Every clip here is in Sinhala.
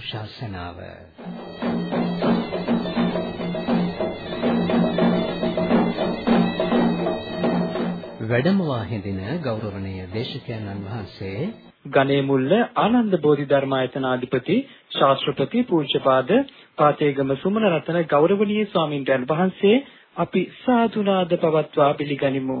ධර්මානුශාසනාව වැඩමවා හිඳින ගෞරවනීය දේශකයන්න් වහන්සේ ගණේ මුල්ල ආනන්ද බෝධිධර්මායතනාධිපති ශාස්ත්‍රපති පූජ්‍යපාද පාතේගම සුමන රතන ගෞරවනීය ස්වාමින්වයන් වහන්සේ අපි සාදුනාද පවත්වා පිළිගනිමු.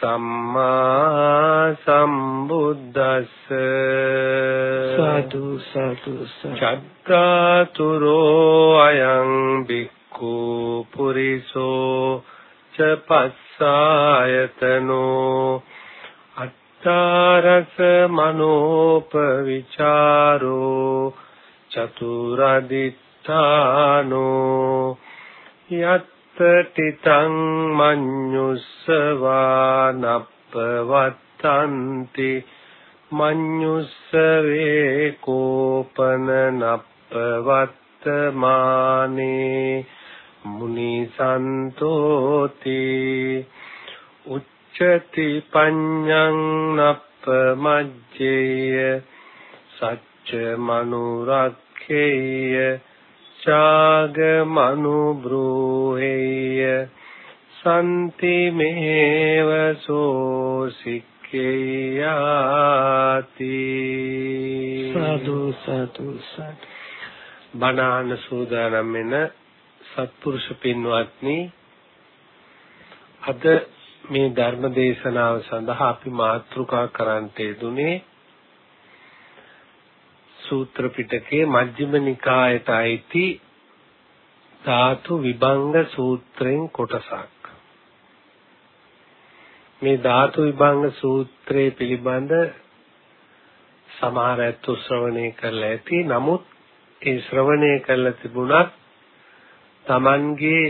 සම්මා සම්බුද්දස්ස. සාදු සාදු චත්තාතුරෝ අයං බික්ඛු පුරිසෝ ච පස්සායතනෝ. චාරස මනෝපවිචාරෝ චතුරදිත්තානෝ. යත්තටිතං මඤ්ඤුස්සවානප්පවත්තන්ති මඤ්ඤුස්සවේ කෝපන නප්පවත්තමානේ මුනි සන්තෝති උච්චති පඤ්ඤං නප්පමජ්ජේය සච්ච මනුරක්ඛේය චාග මනුබ්‍රෝහෙය සම්ති මේව සෝසික්ඛේයාති. සාදු සාදු සාදු. බණාන සූදානම් වෙන සත්පුරුෂ පින්වත්නි අද මේ ධර්ම දේශනාව සඳහා අපි මාතෘකා කරන්ට යෙදුනේ සූත්‍ර පිටකයේ මජ්ක්‍ධිම නිකායට අයිති ධාතු විභංග සූත්‍රයෙන් කොටසක් මේ ධාතු විභංග සූත්‍රයේ පිළිබඳ සමහර අයත් ශ්‍රවණය කරලා ඇති නමුත් ඒ ශ්‍රවණය කරලා තිබුණත් Tamanගේ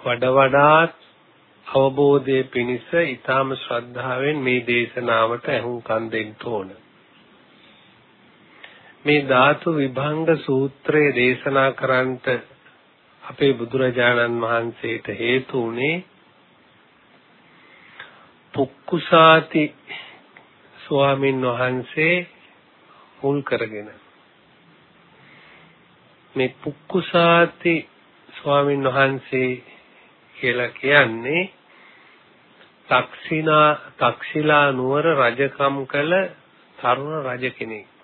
වඩ වඩාත් අවබෝධයේ පිණිස ඊටාම ශ්‍රද්ධාවෙන් මේ දේශනාවට ඇහුම්කන් දෙන්න ඕන. මේ ධාතු විභංග සූත්‍රය දේශනා කරන්නට අපේ බුදුරජාණන් වහන්සේට හේතු උනේ පුක්කුසාති ස්වාමින් වහන්සේ මුල් කරගෙන මේ පුක්කුසාති ස්වාමින් වහන්සේ කියලා කියන්නේ තක්ෂිනා තක්ෂිලා නුවර රජකම් කළ තරුණ රජ කෙනෙක්.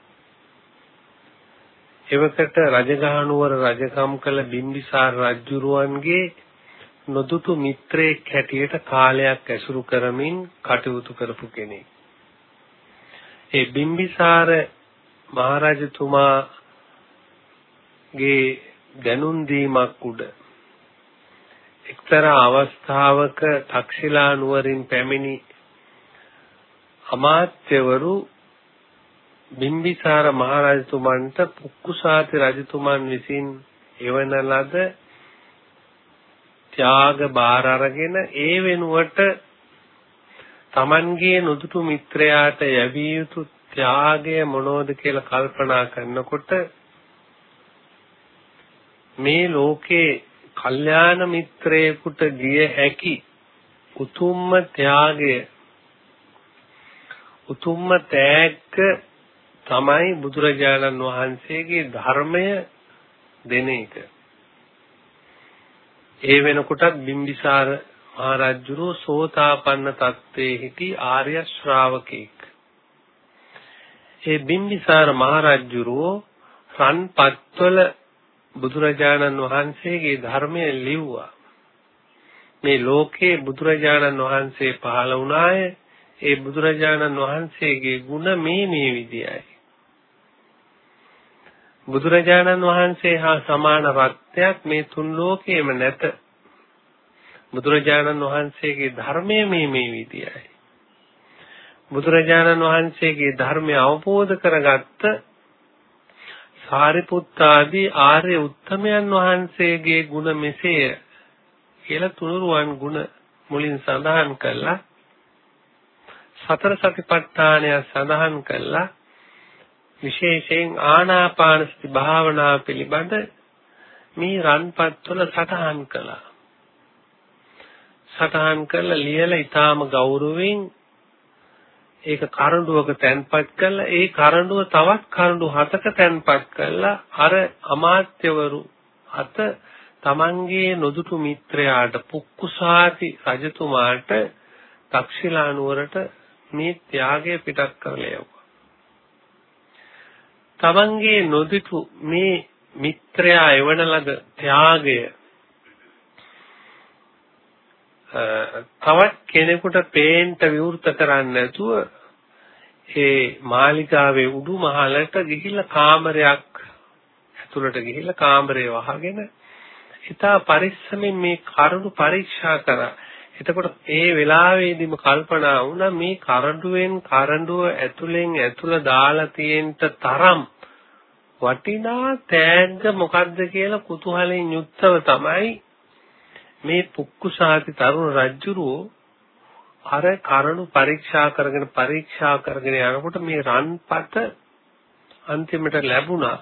එවකට රජගහ නුවර රජකම් කළ බිම්බිසාර රජුරුවන්ගේ නොදුටු මිත්‍රයෙක් හැටියට කාලයක් ඇසුරු කරමින් කටයුතු කරපු කෙනෙක්. ඒ බිම්බිසාර මහරජතුමාගේ දැනුම් දීමක් උඩ එක්තරා අවස්ථාවක තක්ෂිලා නුවරින් පැමිණි අමාත්‍යවරු බිම්බිසාර මහරජතුමන්ට පුක්කුසාති රජතුමන් විසින් එවන ලද ත්‍යාග බාර අරගෙන ඒ වෙනුවට Tamanගේ නුදුටු මිත්‍රයාට යැවිය යුතු ත්‍යාගය මොනෝද කියලා කල්පනා කරනකොට මේ ලෝකේ කල්යාණ මිත්‍රයෙකුට ගිය හැකි උතුම්ම ත්‍යාගය උතුම්ම තෑග්ග තමයි බුදුරජාණන් වහන්සේගේ ධර්මය දෙන එක. ඒ වෙනකොටත් බිම්බිසාර මහරජුරෝ සෝතාපන්න තත්ත්වයේ සිටි ආර්ය ශ්‍රාවකෙක්. ඒ බිම්බිසාර මහරජුරෝ රන්පත්වල බුදුරජාණන් වහන්සේගේ ධර්මය ලිව්වා. මේ ලෝකේ බුදුරජාණන් වහන්සේ පහළ වුණාය. ඒ බුදුරජාණන් වහන්සේගේ ගුණ මේ මේ විදියයි. බුදුරජාණන් වහන්සේ හා සමාන රත්නයක් මේ තුන් ලෝකේම නැත. බුදුරජාණන් වහන්සේගේ ධර්මය මේ මේ විදියයි. බුදුරජාණන් වහන්සේගේ ධර්මය අවබෝධ කරගත්ත සාරිපුත්ත ආදී ආර්ය උත්තමයන් වහන්සේගේ ගුණ මෙසේය කියලා තුනුරුවන් ගුණ මුලින් සඳහන් කළා සතර සතිපට්ඨානය සඳහන් කළා විශේෂයෙන් ආනාපාන සති භාවනාව පිළිබඳ මේ රන්පත්වල සටහන් කළා. සටහන් කරලා ලියලා ඊටාම ගෞරවයෙන් ඒක කරඬුවක තැන්පත් කළා. ඒ කරඬුව තවත් කරඬු හතක තැන්පත් කළා. අර අමාත්‍යවරු අත තමන්ගේ නොදුටු මිත්‍රයාට පුක්කුසාති රජතුමාට තක්ෂිලා නුවරට මේ ත්‍යාගය පිටත් කරලා යවුවා. තමන්ගේ නොදුටු මේ මිත්‍රයා එවන ලද ත්‍යාගය තවත් කෙනෙකුට පේන්ට විවෘත කරන්නේ නැතුව ඒ මාලිගාවේ උඩු මහලට ගිහිල්ලා කාමරයක් ඇතුළට ගිහිල්ලා කාමරේ වහගෙන හිතා පරිස්සමෙන් මේ කරුණු පරීක්ෂා කරා. එතකොට ඒ වෙලාවේදීම කල්පනා වුණා මේ කරඬුවෙන් කරඬුව ඇතුලෙන් ඇතුල දාලා තියෙන්න තරම් වටිනා තෑග්ග මොකද්ද කියලා කුතුහලයෙන් යුක්තව තමයි මේ පුක්කුසාති තරුණ රජුරෝ අර කරුණු පරීක්ෂා කරගෙන පරීක්ෂා කරගෙන යනකොට මේ රන්පත අන්තිමට ලැබුණා.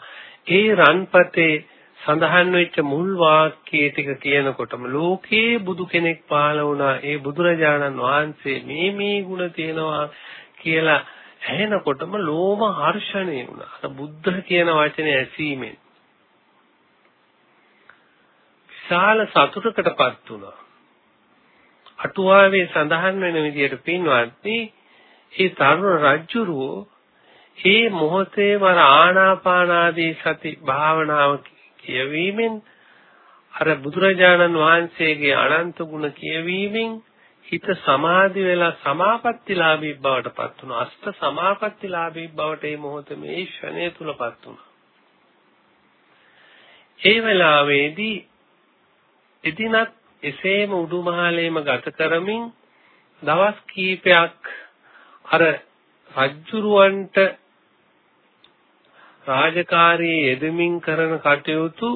ඒ රන්පතේ සඳහන් වෙච්ච මුල් වාක්‍යය ටික කියනකොටම ලෝකේ බුදු කෙනෙක් පහළ වුණා. ඒ බුදුරජාණන් වහන්සේ මේ මේ ಗುಣ තියෙනවා කියලා ඇහෙනකොටම ලෝම හර්ෂණය වුණා. අර බුද්ධ කියන වචනේ ඇසීමෙන් විශාල සතුටකටපත් වුණා. අටුවාවේ සඳහන් වෙන විදිහට පින්වත්නි, මේ තරුණ රජුරෝ මේ මොහොතේ වර ආනාපානාදී සති භාවනාව කියවීමෙන් අර බුදුරජාණන් වහන්සේගේ අනන්ත ගුණ කියවීමෙන් හිත සමාධි වෙලා සමාපත්තිලාභී බවට පත් වුණා. අෂ්ට සමාපත්තිලාභී බවට මේ මොහොතේ මේ ක්ෂණය තුලපත් වුණා. ඒ වෙලාවේදී එදිනත් එසේම උඩුමහලේම ගත කරමින් දවස් කීපයක් අර රජ්ජුරුවන්ට රාජකාරී යෙදමින් කරන කටයුතු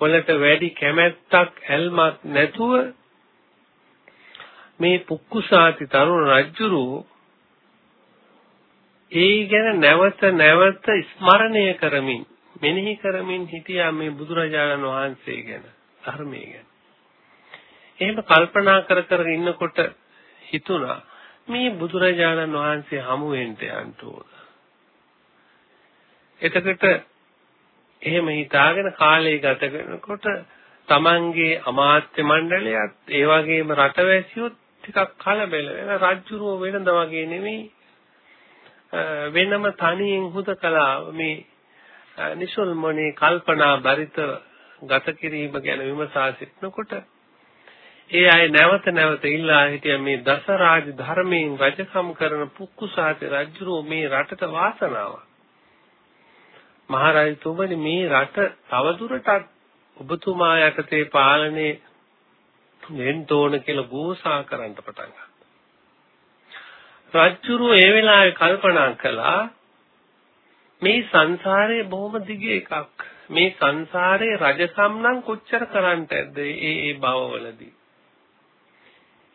වලට වැඩි කැමැත්තක් ඇල්මක් නැතුව මේ පුක්කුසාති තරුණ රජුරු ඒ ගැන නැවත නැවත ස්මරණය කරමින් මෙනෙහි කරමින් හිටියා මේ බුදුරජාණන් වහන්සේ ගැන ධර්මයේ ගැන. එහෙම කල්පනා කර කර ඉන්නකොට හිතුණා මේ බුදුරජාණන් වහන්සේ හමු වෙන්න යන්න ඕන. එතකොට එහෙම හිතාගෙන කාලය ගත කරනකොට තමන්ගේ අමාත්‍ය මණ්ඩලයත් ඒ වගේම රටවැසියොත් ටිකක් කලබල වෙන රජ්ජුරුව වෙනද වගේ නෙමෙයි. වෙනම තනියෙන් හුදකලා මේ නිසල්මනේ කල්පනා බරිතව ගත කිරීම ගැන විමසා සිටනකොට ඒ අය නැවත නැවත ඉල්ලා හිටිය මේ දසරාජ ධර්මයෙන් රජකම් කරන පුක්කුසාති රජුරෝ මේ රටට වාසනාවක්. මහරජතුමනි මේ රට තවදුරටත් ඔබතුමා යටතේ පාලනය වෙන්න ඕන කියලා ගෝසා කරන්න පටන් ගත්තා. රජුරු ඒ වෙලාවේ කල්පනා කළා මේ සංසාරේ බොහොම දිග එකක්. මේ සංසාරේ රජකම් නම් කොච්චර කරන්නට ඇද්ද ඒ ඒ භවවලදී.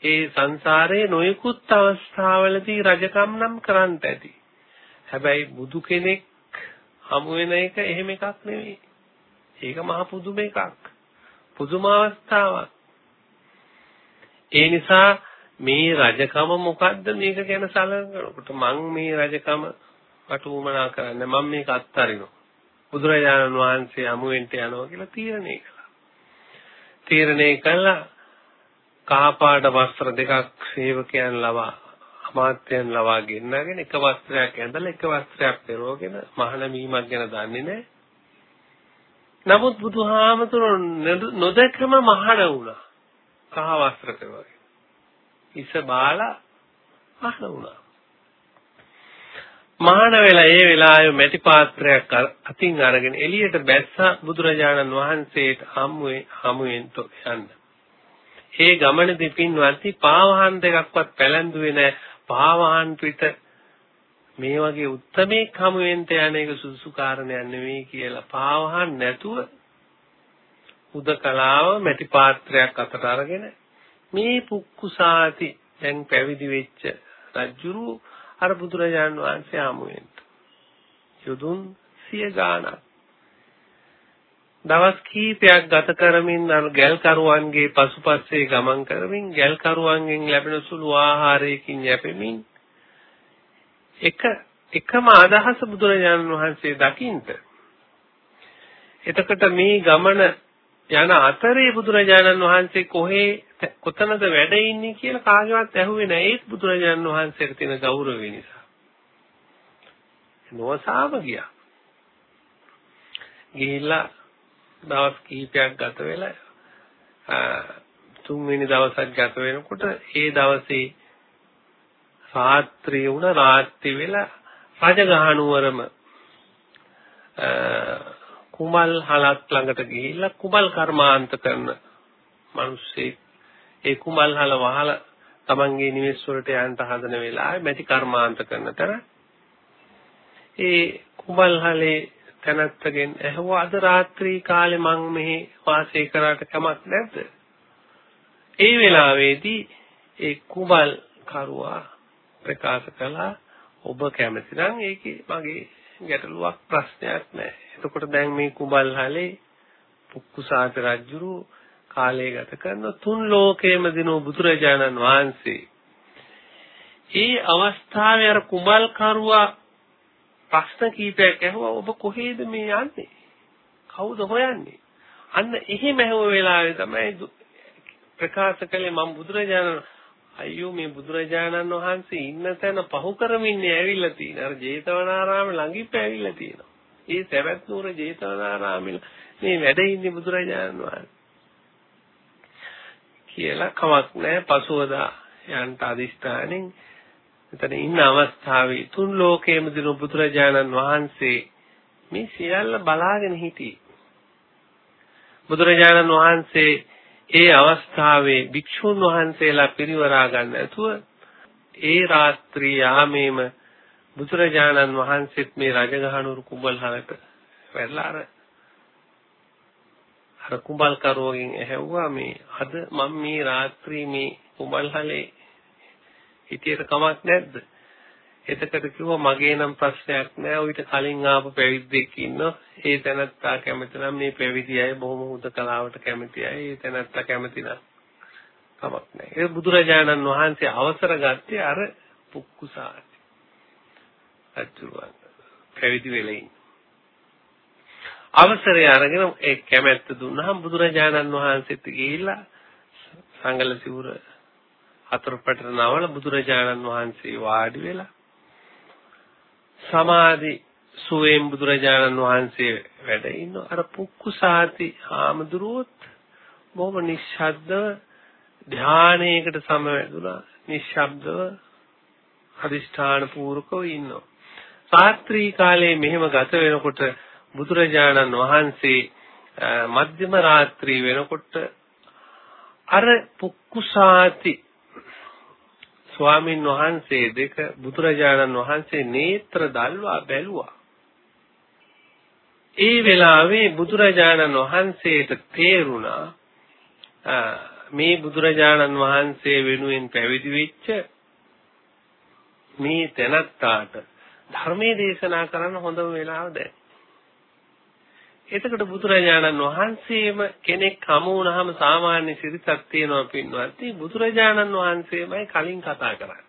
ඒ සංසාරේ නොයෙකුත් අවස්ථාවලදී රජකම් නම් කරන්නට ඇති. හැබැයි බුදු කෙනෙක් හමු වෙන එක එහෙම එකක් නෙවෙයි. ඒක මහ පුදුම එකක්. පුදුම අවස්ථාවක්. ඒ නිසා මේ රජකම මොකද්ද මේක ගැන සැලකනකොට මං මේ රජකම වටුමනා කරන්නේ මම මේක අත්හරිනවා. බුදුරජාණන් වහන්සේ අමුවෙන්ට යනවා කියලා තීරණය කළා. තීරණය කළා කහපාට වස්ත්‍ර දෙකක් සේවකයන් ලවා අමාත්‍යයන් ලවා ගෙන්නගෙන එක වස්ත්‍රයක් ඇඳලා එක වස්ත්‍රයක් පෙරවගෙන මහාන මීමක් ගැන දන්නේ නැහැ. නමුත් බුදුහාමතුරු නොදැකම මහාන වුණා. කහ වස්ත්‍ර පෙරවගෙන. ඉස බාලා මහාන වුණා. මහාන වෙලා ඒ වෙලාවේ මැටි පාත්‍රයක් අතින් අරගෙන එළියට බැස්සා බුදුරජාණන් වහන්සේට හමුවේ හමුවෙන් යන්න. ඒ ගමනේදී පින්වත්නි පාවහන් දෙකක්වත් පැලැන්දුවේ නැහැ. පාවහන් පිට මේ වගේ උත්මේක් හමු වෙන්න යන එක සුදුසු කාරණයක් නෙවෙයි කියලා පාවහන් නැතුව උදකලාව මැටි පාත්‍රයක් අතට අරගෙන මේ පුක්කුසාති දැන් පැවිදි වෙච්ච රජුරු අර බුදුරජාණන් වහන්සේ ආමු වෙන්න. යොදුන් සිය ගාණක්. දවස් කීපයක් ගත කරමින් අර ගැල් කරුවන්ගේ පසුපස්සේ ගමන් කරමින් ගැල් කරුවන්ගෙන් ලැබෙන සුළු ආහාරයකින් යැපෙමින් එක එකම අදහස බුදුරජාණන් වහන්සේ දකින්ට එතකොට මේ ගමන යන අතරේ බුදුරජාණන් වහන්සේ කොහේ කොතනද වැඩ ඉන්නේ කියලා කාගේවත් ඇහුවේ නැහැ ඒත් බුදුරජාණන් වහන්සේට තියෙන ගෞරවය නිසා. නොසාම ගියා. ගිහිල්ලා දවස් කිහිපයක් ගත වෙලා තුන්වෙනි දවසක් ගත වෙනකොට ඒ දවසේ රාත්‍රිය වුණ රාත්‍රී වෙලා රජගහනුවරම කුමල් හලක් ළඟට ගිහිල්ලා කුමල් කර්මාන්ත කරන මිනිස්සෙක් ඒ කුමල් හල වහලා තමන්ගේ නිවෙස් වලට යන්න හදන වෙලාවේ මැටි කර්මාන්ත කරන තර ඒ කුමල් හලේ තනත්තගෙන් ඇහුවා අද රාත්‍රී කාලේ මං මෙහි වාසය කරාට කමක් නැද්ද? ඒ වෙලාවේදී ඒ කුමල් කරුවා ප්‍රකාශ කළා ඔබ කැමති නම් ඒකේ මගේ ගැටලුවක් ප්‍රශ්නයක් නැහැ. එතකොට දැන් මේ කුඹල්හලේ පුක්කුසාත රජුරු කාලය ගත කරන තුන් ලෝකයේම දිනු බුදුරජාණන් වහන්සේ ඒ අවස්ථාවේ අර කුඹල් කරුවා ප්‍රශ්න කීපයක් ඇහුවා ඔබ කොහේද මේ යන්නේ? කවුද හොයන්නේ? අන්න එහෙම ඇහුව වෙලාවේ තමයි ප්‍රකාශ කළේ මම බුදුරජාණන් අයියෝ මේ බුදුරජාණන් වහන්සේ ඉන්න තැන පහු කරමින් ඇවිල්ලා තියෙන අර ජේතවනාරාම ළඟින් ඇවිල්ලා තියෙනවා. ඒ සවැත් නුවර ජේතවනාරාමෙ මේ වැඩ ඉන්නේ බුදුරජාණන් වහන්සේ. කියලා කමක් නැහැ පසුවදා යන්ට අදිස්ථානෙන් එතන ඉන්න අවස්ථාවේ තුන් ලෝකයේම දිනු බුදුරජාණන් වහන්සේ මේ සියල්ල බලාගෙන හිටියේ. බුදුරජාණන් වහන්සේ ඒ අවස්ථාවේ භික්ෂුන් වහන්සේලා පිරිවරා ගන්න නැතුව ඒ රාත්‍රී යාමේම බුදුරජාණන් වහන්සේත් මේ රජගහනුවර කුඹල්හලට වැඩලා අර අර කුඹල් කරෝගෙන් ඇහැව්වා මේ අද මම මේ රාත්‍රී මේ කුඹල්හලේ හිටියට කමක් නැද්ද? එතකොට කිව්වා මගේ නම් ප්‍රශ්නයක් නෑ. ඔయిత කලින් ආපු පැවිද්දෙක් ඉන්නවා. ඒ තැනත්තා කැමති නම් මේ පැවිදි අය බොහොම හුදකලාවට කැමති අය. ඒ තැනත්තා කැමති නම් කමක් නෑ. ඒ බුදුරජාණන් වහන්සේ අවසර ගත්තේ අර පුක්කුසාති. අතුරුවන් පැවිදි වෙලා ඉන්න. අවසරය අරගෙන ඒ කැමැත්ත දුන්නාම බුදුරජාණන් වහන්සේත් ගිහිල්ලා සංගල සිවුර හතරපටට නවල බුදුරජාණන් වහන්සේ වාඩි වෙලා සමාධි සුවේම් බුදුරජාණන් වහන්සේ වැඩ ඉන්න අර පුක්කුසාති ආමදුරුවොත් බොහොම නිශ්ශබ්දව ධානයේකට සමවැදුනා නිශ්ශබ්දව අදිෂ්ඨාන පූර්වකව ඉන්නවා. රාත්‍රී කාලයේ මෙහෙම ගත වෙනකොට බුදුරජාණන් වහන්සේ මධ්‍යම රාත්‍රී වෙනකොට අර පුක්කුසාති ස්වාමින් වහන්සේ දෙක බුදුරජාණන් වහන්සේ නේත්‍ර දල්වා බැලුවා. ඒ වෙලාවේ බුදුරජාණන් වහන්සේට තේරුණා මේ බුදුරජාණන් වහන්සේ වෙනුවෙන් පැවිදි වෙච්ච මේ තැනත්තාට ධර්මයේ දේශනා කරන්න හොඳම වෙලාව දැන්. එතකොට බුදුරජාණන් වහන්සේම කෙනෙක් හමු වුණාම සාමාන්‍ය සිරිතක් තියෙනවා පින්වත්නි බුදුරජාණන් වහන්සේමයි කලින් කතා කරන්නේ.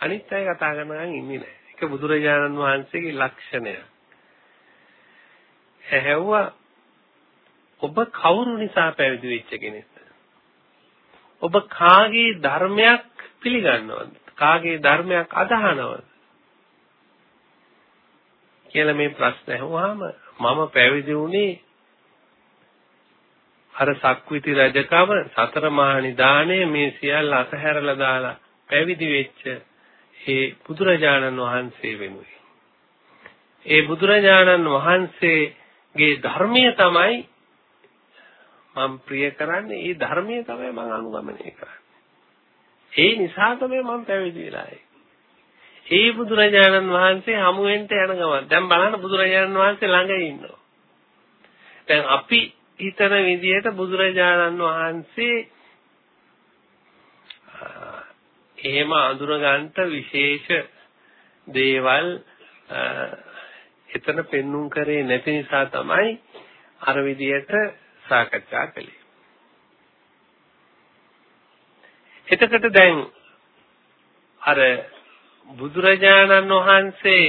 අනිත් අය කතා කරනකන් ඉන්නේ නැහැ. ඒක බුදුරජාණන් වහන්සේගේ ලක්ෂණය. ඇහැව්වා ඔබ කවුරු නිසා පැවිදි වෙච්ච කෙනෙක්ද? ඔබ කාගේ ධර්මයක් පිළිගන්නවද? කාගේ ධර්මයක් අදහනවද? කියලා මේ ප්‍රශ්න අහුවාම මම පැවිදි වුණේ අර සක්විති රජකම සතර මහා නිදාණය මේ සියල්ල අතහැරලා දාලා පැවිදි වෙච්ච ඒ බුදුරජාණන් වහන්සේ වෙනුයි. ඒ බුදුරජාණන් වහන්සේගේ ධර්මය තමයි මම ප්‍රිය කරන්නේ. ඒ ධර්මය තමයි මම අනුගමනය කරන්නේ. ඒ නිසා තමයි මම පැවිදි වෙලා ඒ බුදුරජාණන් වහන්සේ හමු වෙන්න යන ගමන් දැන් බලන්න බුදුරජාණන් වහන්සේ ළඟ ඉන්නවා. දැන් අපි හිතන විදිහට බුදුරජාණන් වහන්සේ එහෙම අඳුරගන්න විශේෂ දේවල් එතන පෙන්눔 කරේ නැති නිසා තමයි අර විදියට සාකච්ඡා කළේ. එතකොට දැන් අර බුදුරජාණන් වහන්සේ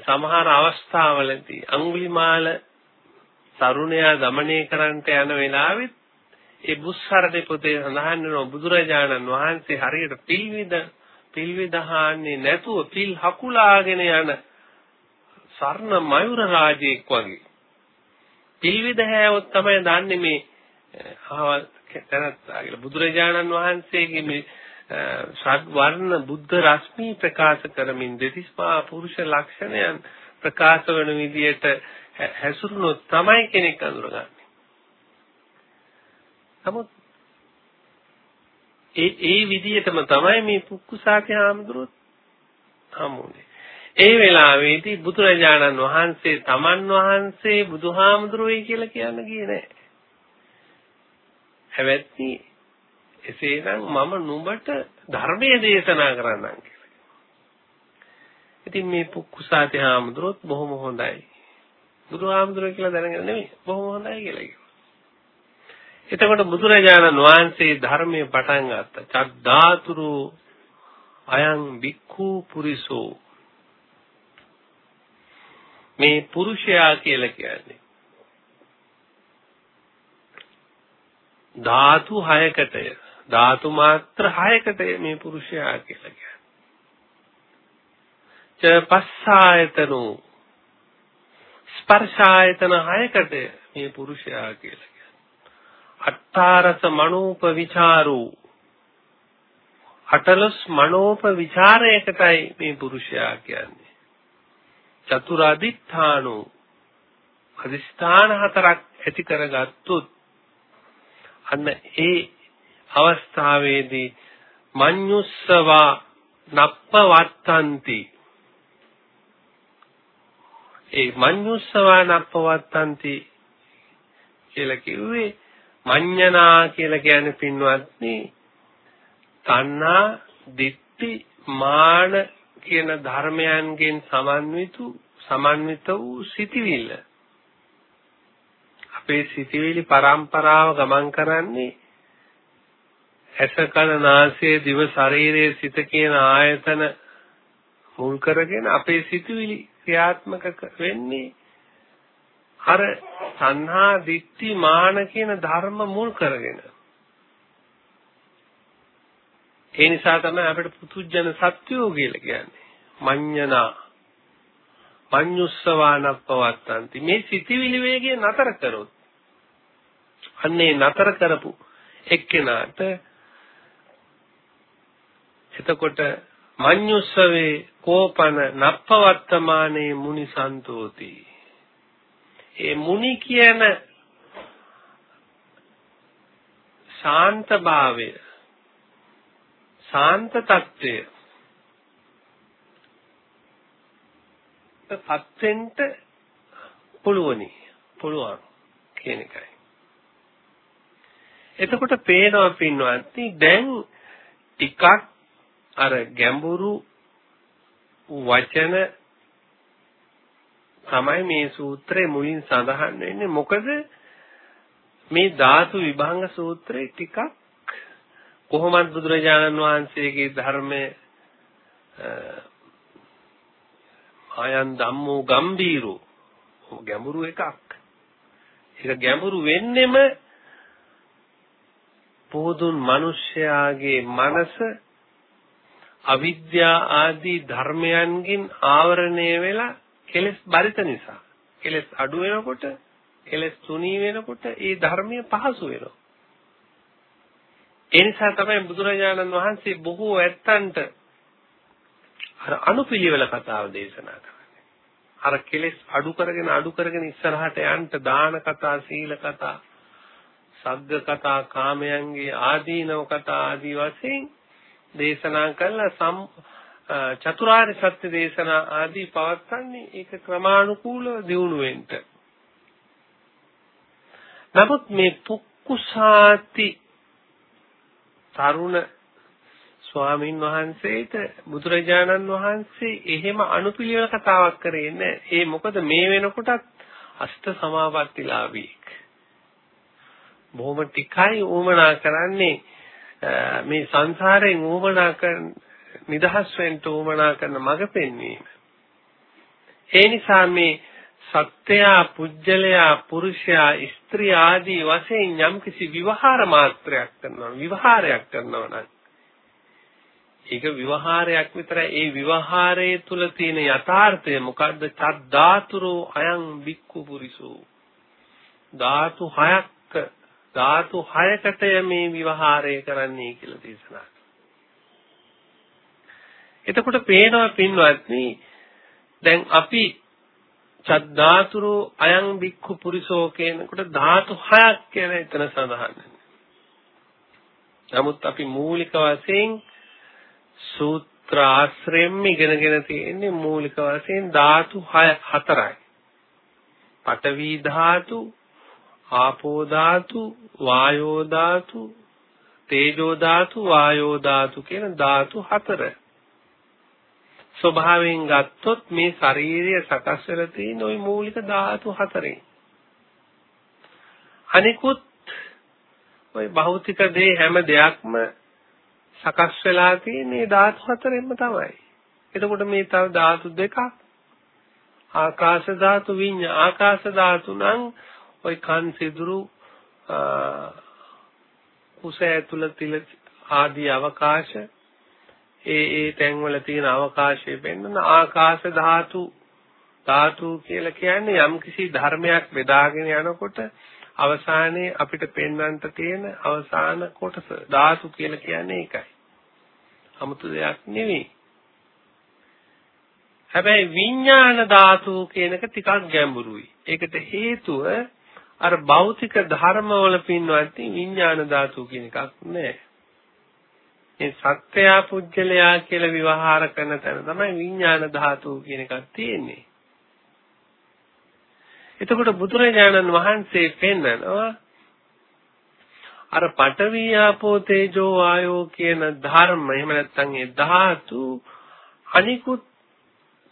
සමහර අවස්ථාවලදී අඟුලිමාල තරුණයා দমনය කරන්නට යන වෙලාවෙත් ඒ බුස්සරණේ පොතේ සඳහන් වෙන බුදුරජාණන් වහන්සේ හරියට පිල්විද පිල්විදහාන්නේ නැතුව පිල් හකුලාගෙන යන සර්ණ මයුර රාජෙක් වගේ. පිල්විද හැවොත් තමයි දන්නේ මේ ආවල් තැනත්තා කියලා. බුදුරජාණන් වහන්සේගේ මේ ෂඩ් වර්ණ බුද්ධ රශ්මි ප්‍රකාශ කරමින් දෙතිස්පා පුරුෂ ලක්ෂණයන් ප්‍රකාශ වෙන විදියට හැසිරුණොත් තමයි කෙනෙක් අඳුරගන්නේ. නමුත් ඒ ඒ විදිහටම තමයි මේ පුක්කුසාති හාමුදුරුවෝ හමුනේ. ඒ වෙලාවේදී බුදුරජාණන් වහන්සේ තමන් වහන්සේ බුදුහාමුදුරුවෝයි කියලා කියන්න ගියේ නැහැ. හැබැයි එසේනම් මම නුඹට ධර්මයේ දේශනා කරන්නම් කියලා. ඉතින් මේ පුක්කුසාති හාමුදුරුවෝත් බොහොම හොඳයි. බුදුහාමුදුරුවෝ කියලා දැනගෙන නෙමෙයි බොහොම හොඳයි කියලා කිව්වා. එතකොට බුදුරජාණන් වහන්සේ ධර්මයේ පටන් ගත්තා. චද්දාතුරු අයං බික්ඛු පුරිසෝ මේ පුරුෂයා කියලා කියන්නේ ධාතු 6කටය ධාතු මාත්‍ර 6කටය මේ පුරුෂයා කියලා කියන්නේ. ච පස්සායතනෝ ස්පර්ශායතන 6කටය මේ පුරුෂයා කියලා අට්ඨාරස මනෝප විචාරෝ අටලස් මනෝප විචාරයකටයි මේ පුරුෂයා කියන්නේ චතුරාදිත්‍ථානෝ අදිස්ථාන හතරක් ඇති කරගත්තොත් අන්න ඒ අවස්ථාවේදී මඤ්ඤුස්සවා නප්පවත්තන්ති ඒ මඤ්ඤුස්සවා නප්පවත්තන්ති කියලා කිව්වේ මඤ්ඤණා කියලා කියන්නේ පින්වත්නි තණ්හා, ditthi, මාන කියන ධර්මයන්ගෙන් සමන්විතු සමන්විත වූ සිටිවිල්ල. අපේ සිටිවිලි පරම්පරාව ගමන් කරන්නේ ඇස කන නාසය දිව ශරීරයේ සිත කියන ආයතන මුල් කරගෙන අපේ සිටිවිලි ක්‍රියාත්මක වෙන්නේ අර සංහා දිට්ඨි මාන කියන ධර්ම මුල් කරගෙන. ඒ නිසා තමයි අපිට පුතුජන සත්‍යෝ කියලා කියන්නේ. මඤ්ඤනා මඤ්ඤුස්සවානප්පවත්තන්ති. මේ සිටිවිලි වේගය නතර කරොත් අන්නේ නතර කරපු එක්කෙනාට එතකොට මඤ්ඤුස්සවේ කෝපන නප්පවත්තමානේ මුනි සන්තෝති. ඒ මුනි කියන ශාන්ත භාවය ශාන්ත తත්වය පත්වෙන්ට පුළුවනි පුළුවන් කියන එකයි. එතකොට පේනවා පින්වත්නි දැන් ටිකක් අර ගැඹුරු වචන තමයි මේ සූත්‍රයේ මුලින් සඳහන් වෙන්නේ. මොකද මේ ධාතු විභංග සූත්‍රේ ටිකක් කොහොමද බුදුරජාණන් වහන්සේගේ ධර්මයේ ආයන් ධම්මෝ ගම්බීරෝ. ගැඹුරු එකක්. ඒක ගැඹුරු වෙන්නෙම පොදුන් මිනිස්යාගේ මනස අවිද්‍යා ආදී ධර්මයන්ගෙන් ආවරණය වෙලා කෙලස් බරිත නිසා කෙලස් අඩු වෙනකොට කෙලස් තුනී වෙනකොට ඒ ධර්මයේ පහසු වෙනවා. ඒ නිසා තමයි බුදුරජාණන් වහන්සේ බොහෝ ඇත්තන්ට අර අනුපිළිවෙල කතාව දේශනා කරන්නේ. අර කෙලස් අඩු කරගෙන අඩු කරගෙන ඉස්සරහට යන්න දාන කතා සීල කතා සග්ග කතා කාමයන්ගේ ආදීනව කතා ආදී වශයෙන් දේශනා කළා සම් චතුරාර්ය සත්‍ය දේශනා ආදී පවත්න්නේ ඒක ක්‍රමානුකූලව දියුණු වෙන්න. නමුත් මේ පුක්කුසාති තරුණ ස්වාමින් වහන්සේට බුදුරජාණන් වහන්සේ එහෙම අනුපිළිවෙල කතාවක් කරේ නැහැ. ඒ මොකද මේ වෙනකොටත් අෂ්ට සමාපත්තිලාභීක්. බොහොම ටිකයි ඌමනා කරන්නේ මේ සංසාරයෙන් ඌමනා කරන නිදහස් වෙන්න ඌමනා කරන මඟ පෙන්වීම. ඒ නිසා මේ සත්‍යයා පුජ්‍යලයා පුරුෂයා ස්ත්‍රී ආදී වශයෙන් යම්කිසි විවහාර මාත්‍රයක් කරනවා විවහාරයක් කරනවා නම් ඒක විවහාරයක් විතරයි. ඒ විවහාරයේ තුල තියෙන යථාර්ථය මොකද්ද? චද්දාතුරෝ අයං බික්කු පුරිසෝ. ධාතු හයක් ධාතු හයකට මේ විවහාරය කරන්නේ කියලා දේශනා එතකොට පේනවා පින්වත්නි දැන් අපි චද්දාතුරෝ අයං බික්කු පුරිසෝ කියනකොට ධාතු හයක් කියලා එතන සඳහන් නමුත් අපි මූලික වශයෙන් සූත්‍ර ආශ්‍රයෙන් ඉගෙනගෙන තියෙන්නේ මූලික වශයෙන් ධාතු 6 හතරයි. පඨවි ධාතු, ආපෝ ධාතු, වායෝ ධාතු, තේජෝ ධාතු, වායෝ ධාතු කියන ධාතු හතර. ස්වභාවයෙන් ගත්තොත් මේ ශරීරය සකස් වෙලා තියෙන ওই මූලික ධාතු හතරෙන්. අනිකුත් ওই භෞතික දේ හැම දෙයක්ම සකස් වෙලා තියෙන්නේ ධාතු හතරෙන්ම තමයි. එතකොට මේ තව ධාතු දෙකක් ආකාශ ධාතු විඤ්ඤා ආකාශ ධාතු නම් ওই කන් සිදුරු කුස ඇතුළ තිල ආදී අවකාශ ඒ ඒ තැන්වල තියෙන අවකාශය පෙන්වන ආකාශ ධාතු ධාතු කියලා කියන්නේ යම්කිසි ධර්මයක් බෙදාගෙන යනකොට අවසානයේ අපිට පෙන්වන්නට තියෙන අවසාන කොටස ධාතු කියලා කියන්නේ ඒකයි. 아무ත දෙයක් නෙවෙයි. හැබැයි විඥාන ධාතු කියන එක ටිකක් ගැඹුරුයි. ඒකට හේතුව අර භෞතික ධර්මවල පින්වත් විඥාන ධාතු කියන එකක් නෑ. මේ සත්‍යය පුජ්‍යලයා කියලා විවහාර කරන තැන තමයි විඥාන ධාතු කියන එකක් තියෙන්නේ. එතකොට බුදුරජාණන් වහන්සේ පෙන්නනවා අර පඨවි ආපෝ තේජෝ වායෝ කියන ධර්ම එහෙම නැත්නම් ඒ ධාතු අනිකුත්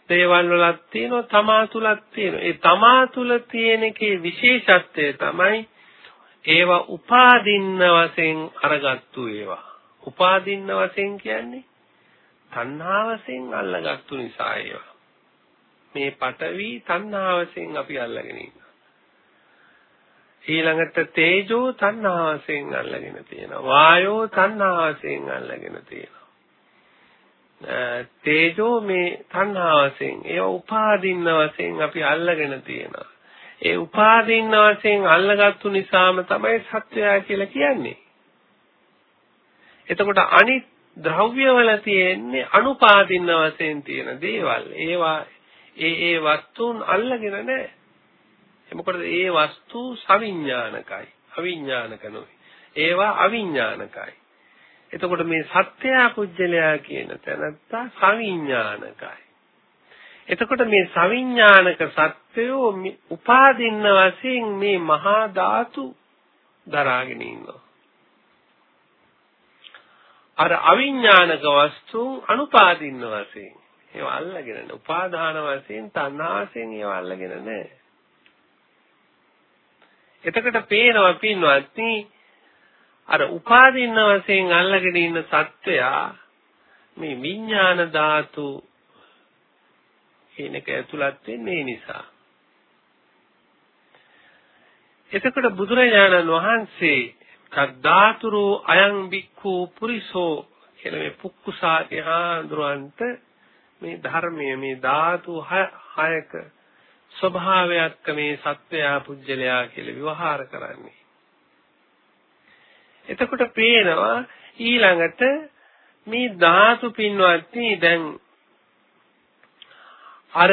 දේවල් වලත් තියෙනවා තමා තුලත් තියෙනවා ඒ තමා තුල තියෙන එකේ විශේෂත්වය තමයි ඒවා උපාදින්න වශයෙන් අරගත්තු ඒවා උපාදින්න වශයෙන් කියන්නේ තණ්හා වශයෙන් අල්ලගත්තු නිසා ඒවා මේ පඨවි තණ්හා වශයෙන් අපි අල්ලගෙන ඉන්නවා. ඊළඟට තේජෝ තණ්හා වශයෙන් අල්ලගෙන තියෙනවා. වායෝ තණ්හා වශයෙන් අල්ලගෙන තියෙනවා. තේජෝ මේ තණ්හා වශයෙන් ඒ උපාදින්න වශයෙන් අපි අල්ලගෙන තියෙනවා. ඒ උපාදින්න වශයෙන් අල්ලගත්තු නිසාම තමයි සත්‍යය කියලා කියන්නේ. එතකොට අනිත් ද්‍රව්‍යවල තියෙන්නේ අනුපාදින්න වශයෙන් තියෙන දේවල්. ඒවා ඒ ඒ වස්තුන් අල්ලගෙන නැහැ. මොකද ඒ වස්තු සවිඥානිකයි. අවිඥානික නෙවෙයි. ඒවා අවිඥානිකයි. එතකොට මේ සත්‍ය පුජ්‍යලයා කියන තැනත්තා සවිඥානිකයි. එතකොට මේ සවිඥානික සත්‍යෝ උපාදින්න වශයෙන් මේ මහා ධාතු දරාගෙන ඉන්නවා. අර අවිඥානික වස්තුන් අනුපාදින්න වශයෙන් ඒවා අල්ලගෙන නැහැ. උපාදාන වශයෙන් තණ්හාවෙන් ඒවා අල්ලගෙන නැහැ. එතකොට පේනවා පින්වත්නි අර උපාදින්න වශයෙන් අල්ලගෙන ඉන්න සත්වයා මේ විඥාන ධාතු කියනක ඇතුළත් වෙන්නේ නිසා. එතකොට බුදුරජාණන් වහන්සේ කද්දාතුරු අයං බික්ඛු පුරිසෝ කියලා මේ පුක්කුසාගේ හාඳුරන්ට මේ ධර්මයේ මේ ධාතු හයක ස්වභාවයක් මේ සත්වයා පුජ්‍යලයා කියලා විවහාර කරන්නේ. එතකොට පේනවා ඊළඟට මේ ධාතු පින්වත්නි දැන් අර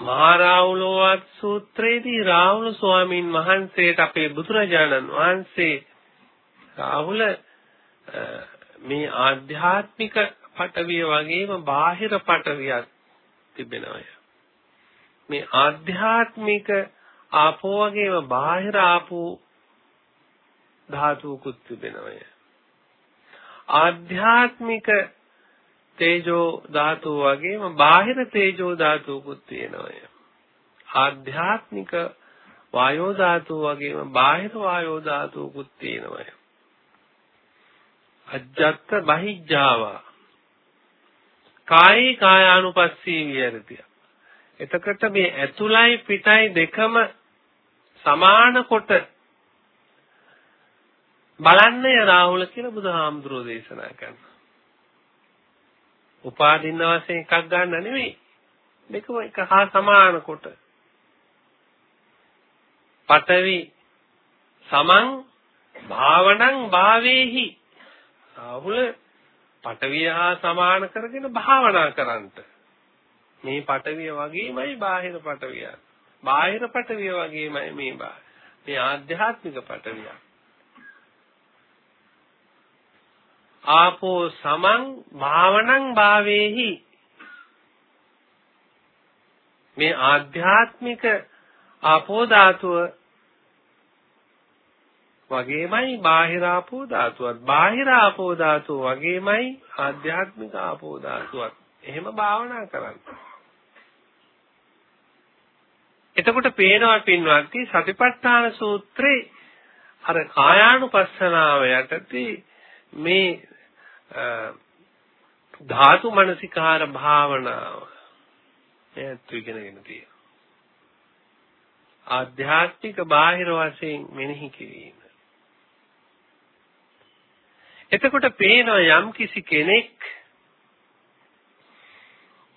මහා රාහුලවත් සූත්‍රයේදී රාහුල ස්වාමින් වහන්සේට අපේ බුදුරජාණන් වහන්සේ රාහුල මේ ආධ්‍යාත්මික පටවිය වගේම බාහිර පටවියක් තිබෙනවා. මේ ආධ්‍යාත්මික ආපෝ වගේම බාහිර ආපෝ ධාතුකුත් තිබෙනවා. ආධ්‍යාත්මික තේජෝ ධාතු වගේම බාහිර තේජෝ ධාතුකුත් තියෙනවා. ආධ්‍යාත්මික වායෝ ධාතු වගේම බාහිර වායෝ ධාතුකුත් තියෙනවා. අජ්ජත් බහිජ්ජාවා කායි කායානුපස්සී විහෙරති. එතකොට මේ ඇතුළයි පිටයි දෙකම සමාන කොට බලන්නේ රාහුල කියලා බුදුහාමුදුරෝ දේශනා කරනවා. උපාදින්න වශයෙන් එකක් ගන්න නෙවෙයි. දෙකම එක හා සමාන කොට. පඨවි සමං භාවනං භාවේහි රාහුල පඨවිය හා සමාන කරගෙන භාවනා කරන්ට. මේ පඨවිය වගේමයි බාහිර පඨවිය. බාහිර පඨවිය වගේමයි මේ මේ ආධ්‍යාත්මික පඨවිය. ආපෝ සමං භාවනං භාවේහි. මේ ආධ්‍යාත්මික ආපෝ ධාතුව වගේමයි බාහිර ආපෝ ධාතුවත්. බාහිර ආපෝ ධාතුව වගේමයි ආධ්‍යාත්මික ආපෝ ධාතුවත්. එහෙම භාවනා කරන්න. එතකොට පේනවා පින්වත්නි සතිපට්ඨාන සූත්‍රේ අර කායානුපස්සනාව යටතේ මේ ධාතු මනසිකාර භාවනාව එයත් ඉගෙනගෙන තියෙනවා. ආධ්‍යාත්මික බාහිර වශයෙන් මෙනෙහි කිරීම. එතකොට පේනවා යම් කිසි කෙනෙක්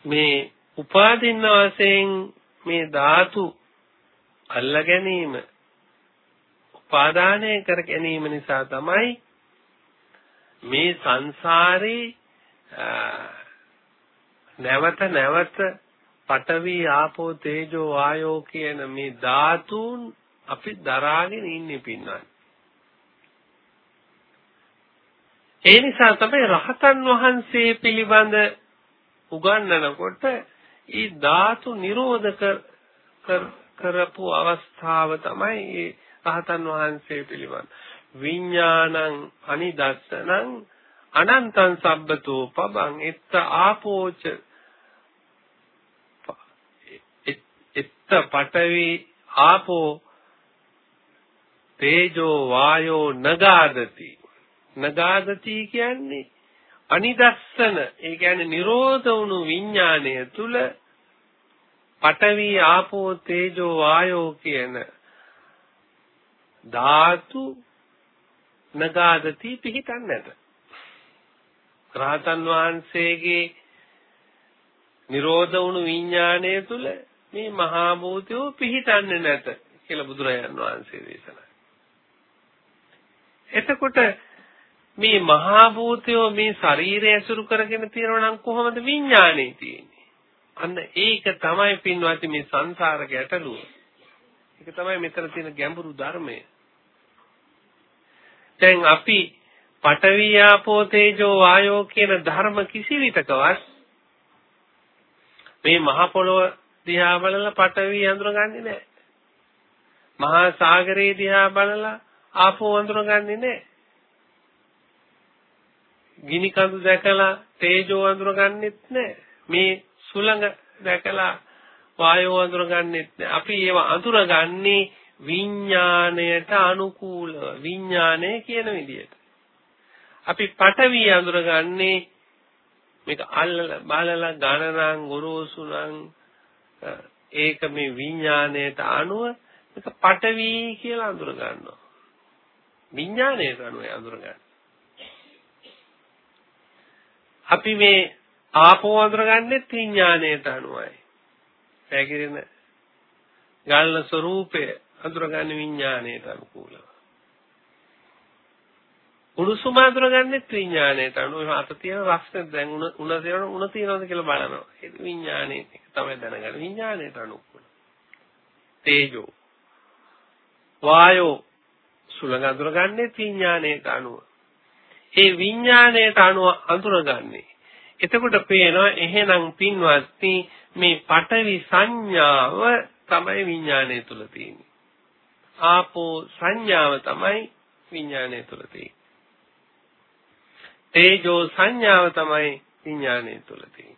මේ උපාදින්න වශයෙන් මේ ධාතු අල්ල ගැනීම උපාදානය කර ගැනීම නිසා තමයි මේ සංසාරේ නැවත නැවත පඨවි ආපෝ තේජෝ වායෝ කියන මේ ධාතුන් අපි දරාගෙන ඉන්නේ පින්වත්. ඒ නිසා තමයි රහතන් වහන්සේ පිළිබඳ උගන්වනකොට ඊ ධාතු නිරෝධක කරපු අවස්ථාව තමයි ඒ රහතන් වහන්සේ පිළිබඳ විඥානං අනිදස්සනං අනන්තං සබ්බතෝ පබං. එත්ත ආපෝච එත්ත පඨවි ආපෝ තේජෝ වායෝ නගාදති. නගාදති කියන්නේ අනිදස්සන. ඒ කියන්නේ නිරෝධ වුණු විඥාණය තුල පඨවි ආපෝ තේජෝ වායෝ කියන ධාතු නගාදති පිහිටන්නේ නැත. රහතන් වහන්සේගේ නිරෝධ වුණු විඥාණය තුල මේ මහා භූතයෝ පිහිටන්නේ නැත කියලා බුදුරජාන් වහන්සේ දේශනා. එතකොට මේ මහා භූතයෝ මේ ශරීරය ඇසුරු කරගෙන තියෙනවා නම් කොහොමද විඥානේ තියෙන්නේ? අන්න ඒක තමයි පින්වත්නි මේ සංසාර ගැටලුව. ඒක තමයි මෙතන තියෙන ගැඹුරු ධර්මය. දැන් අපි පඨවි ආපෝ තේජෝ වායෝ කියන ධර්ම කිසිවිටකවත් මේ මහ පොළොව දිහා බලලා පඨවි අඳුරගන්නේ නැහැ. මහා සාගරේ දිහා බලලා ආපෝ අඳුරගන්නේ නැහැ. ගිනි කඳු දැකලා තේජෝ අඳුරගන්නෙත් නැහැ. මේ සුළඟ දැකලා වායෝ අඳුරගන්නෙත් නැහැ. අපි ඒවා අඳුරගන්නේ විඥාණයට අනුකූලව විඥාණය කියන විදිහට. අපි පටවි අඳුරගන්නේ මේක අල්ලලා බලලා ගණනන් ගොරෝසුනම් ඒක මේ විඥාණයට අනුව මේක පටවි කියලා අඳුර ගන්නවා. විඥාණයට අනුව අඳුර ගන්න. අපි මේ ආපෝ අඳුරගන්නේ විඥාණයට අනුවයි. පැකිරෙන ගල්න ස්වરૂපය අඳුරගන්නේ විඥාණයට අනුකූලව. උණුසුම අඳුරගන්නේ විඥාණයට අනුව එහෙම අත තියෙන රස්නේ දැන් උණ උණ තියෙන උණ තියෙනවද කියලා බලනවා. ඒක විඥාණය තමයි දැනගන්නේ. විඥාණයට අනුකූල. තේජෝ වායෝ සුළඟ අඳුරගන්නේ විඥාණයට අනුව. ඒ විඥාණයට අනුව අඳුරගන්නේ එතකොට පේනවා එහෙනම් පින්වත්නි මේ පඨවි සංඥාව තමයි විඥානය තුල තියෙන්නේ. ආපෝ සංඥාව තමයි විඥානය තුල තියෙන්නේ. තේජෝ සංඥාව තමයි විඥානය තුල තියෙන්නේ.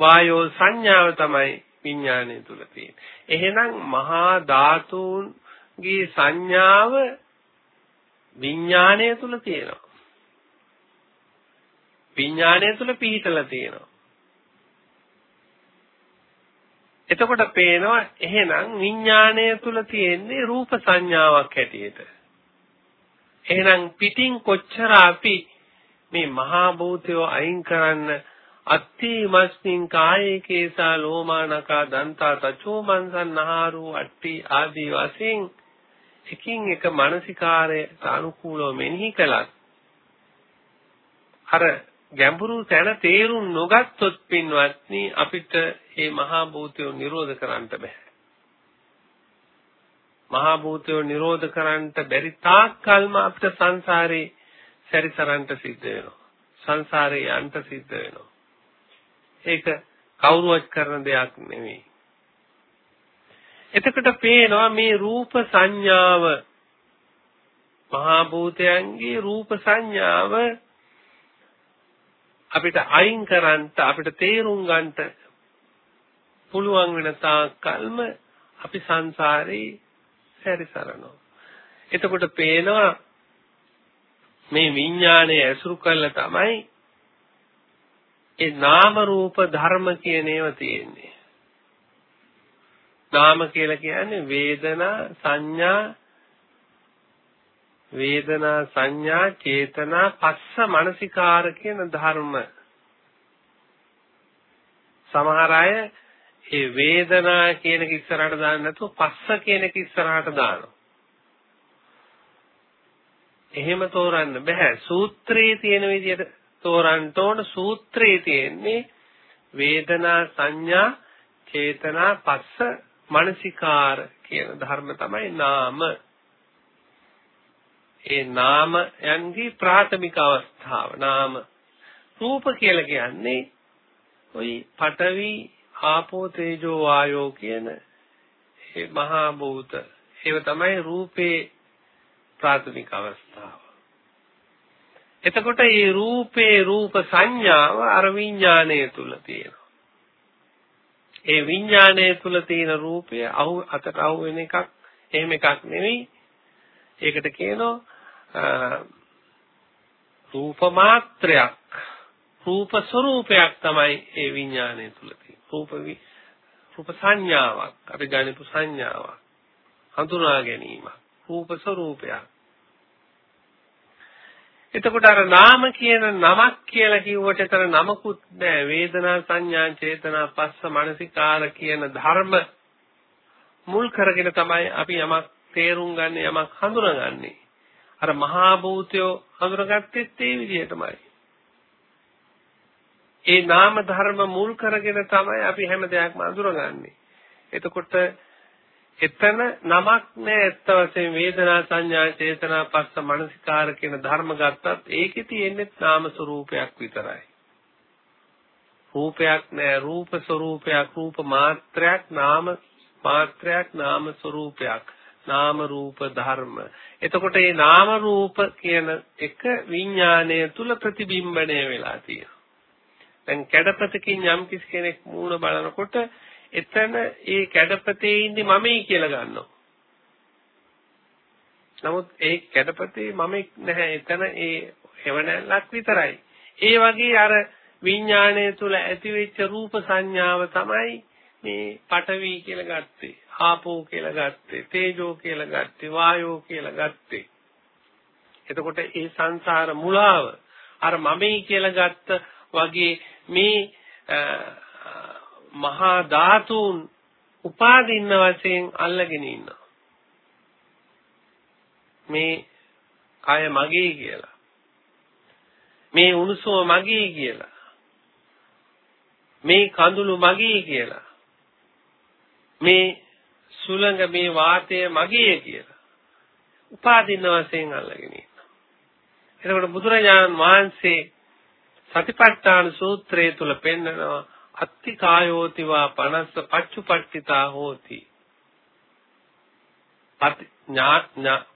වායෝ සංඥාව තමයි විඥානය තුල තියෙන්නේ. එහෙනම් මහා ධාතුන්ගේ සංඥාව විඥානය තුල තියෙනවා. විඥානය තුල පිහිටලා තියෙනවා. එතකොට පේනවා එහෙනම් විඥාණය තුල තියෙන්නේ රූප සංඥාවක් හැටියට. එහෙනම් පිටින් කොච්චර අපි මේ මහා භූතය අයින් කරන්න අත්ති මස්මින් කායේ කේසා ලෝමානකා දන්තා තචෝ මන්සන් නහාරු අට්ටි ආදී වශයෙන් එකින් එක මානසිකාරයට අනුකූලව මෙනෙහි කළත් අර ගැඹුරු තැන තේරුම් නොගත්තොත් පින්වත්නි අපිට මේ මහා භූතය නිරෝධ කරන්න බෑ. මහා භූතය නිරෝධ කරන්න බැරි තාක් කල්ම අපිට සංසාරේ සැරිසරන්න සිද්ධ වෙනවා. සංසාරේ යන්න සිද්ධ වෙනවා. ඒක කවුරුවත් කරන දෙයක් නෙවෙයි. එතකොට පේනවා මේ රූප සංඥාව මහා භූතයන්ගේ රූප සංඥාව අපිට අයින් කරන්න අපිට තේරුම් ගන්නට පුළුවන් වෙන තාක්කල්ම අපි සංසාරේ සැරිසරනවා. එතකොට පේනවා මේ විඥාණය ඇසුරු කරලා තමයි ඒ නාම රූප ධර්ම කියන ඒවා තියෙන්නේ. නාම කියලා කියන්නේ වේදනා සංඥා වේදනා සංඥා චේතනා පස්ස මනසිකාර කියන ධර්ම සමහර අය ඒ වේදනා කියන එක ඉස්සරහට දාන්න නැතුව පස්ස කියන එක ඉස්සරහට දානවා. එහෙම තෝරන්න බෑ. සූත්‍රයේ තියෙන විදිහට තෝරන්න ඕන සූත්‍රයේ තියෙන්නේ වේදනා සංඥා චේතනා පස්ස මනසිකාර කියන ධර්ම තමයි නාම. ඒ නාමයන්ගේ ප්‍රාථමික අවස්ථාව නාම රූප කියලා කියන්නේ ওই පඨවි ආපෝ තේජෝ වායෝ කියන ඒ මහා භූත ඒව තමයි රූපේ ප්‍රාථමික අවස්ථාව. එතකොට මේ රූපේ රූප සංඥාව අර විඥාණය තුල තියෙනවා. ඒ විඥාණය තුල තියෙන රූපය අහු අතට අහු වෙන එකක් එහෙම එකක් නෙවෙයි. ඒකට කියනවා රූප මාත්‍රයක් රූප ස්වરૂපයක් තමයි ඒ විඥානය තුල තියෙන්නේ. රූප රූප සංඥාවක් අපි ගනිපු සංඥාවක් හඳුනා ගැනීමක් රූප ස්වરૂපයක් එතකොට අර නාම කියන නමක් කියලා කිව්වට එතන නමකුත් නෑ. වේදනා සංඥා චේතනා පස්ස මනසිකාර කියන ධර්ම මුල් කරගෙන තමයි අපි යමක් තේරුම් ගන්න යමක් හඳුනගන්නේ. අර මහා භූතයෝ හඳුනගත්තෙත් ඒ විදිහටමයි. ඒ නාම ධර්ම මුල් කරගෙන තමයි අපි හැම දෙයක්ම අඳුරගන්නේ. එතකොට එතන නමක් නෑ ඇත්ත වශයෙන් වේදනා සංඥා චේතනා පස්ස මනසිකාර කියන ධර්ම ගත්තත් ඒකේ තියෙන්නේ නාම ස්වરૂපයක් විතරයි. රූපයක් නෑ රූප ස්වરૂපයක් රූප මාත්‍රයක් නාම මාත්‍රයක් නාම ස්වરૂපයක් නාම රූප ධර්ම. එතකොට මේ නාම රූප කියන එක විඥාණය තුල ප්‍රතිබිම්බණය වෙලා තියෙනවා. දැන් කැඩපතකින් යම් කිසි කෙනෙක් මූණ බලනකොට එතන ඒ කැඩපතේ ඉන්නේ මමයි කියලා ගන්නවා. නමුත් ඒ කැඩපතේ මමෙක් නැහැ. එතන ඒ හේවණල්ලක් විතරයි. ඒ වගේ අර විඥාණය තුල ඇතිවෙච්ච රූප සංඥාව තමයි මේ පඨවි කියලා ගත්තේ. ආපෝ කියලා ගත්තේ තේජෝ කියලා ගත්තේ වායෝ කියලා ගත්තේ. එතකොට ඒ සංසාර මුලාව අර මමයි කියලා ගත්ත වගේ මේ මහා ධාතුන් උපාදින්න වශයෙන් අල්ලගෙන ඉන්නවා. මේ කය මගේ කියලා. මේ උණුසුම මගේ කියලා. මේ කඳුළු මගේ කියලා. මේ සුළඟ මේ වාතය මගේ කියලා. උපාදින්න වශයෙන් අල්ලගෙන ඉන්නවා. එතකොට බුදුරජාණන් වහන්සේ සතිපට්ඨාන සූත්‍රය තුල පෙන්නනවා අත්ති කායෝතිවා පනස්ස පච්චුපට්ඨිතා හෝති.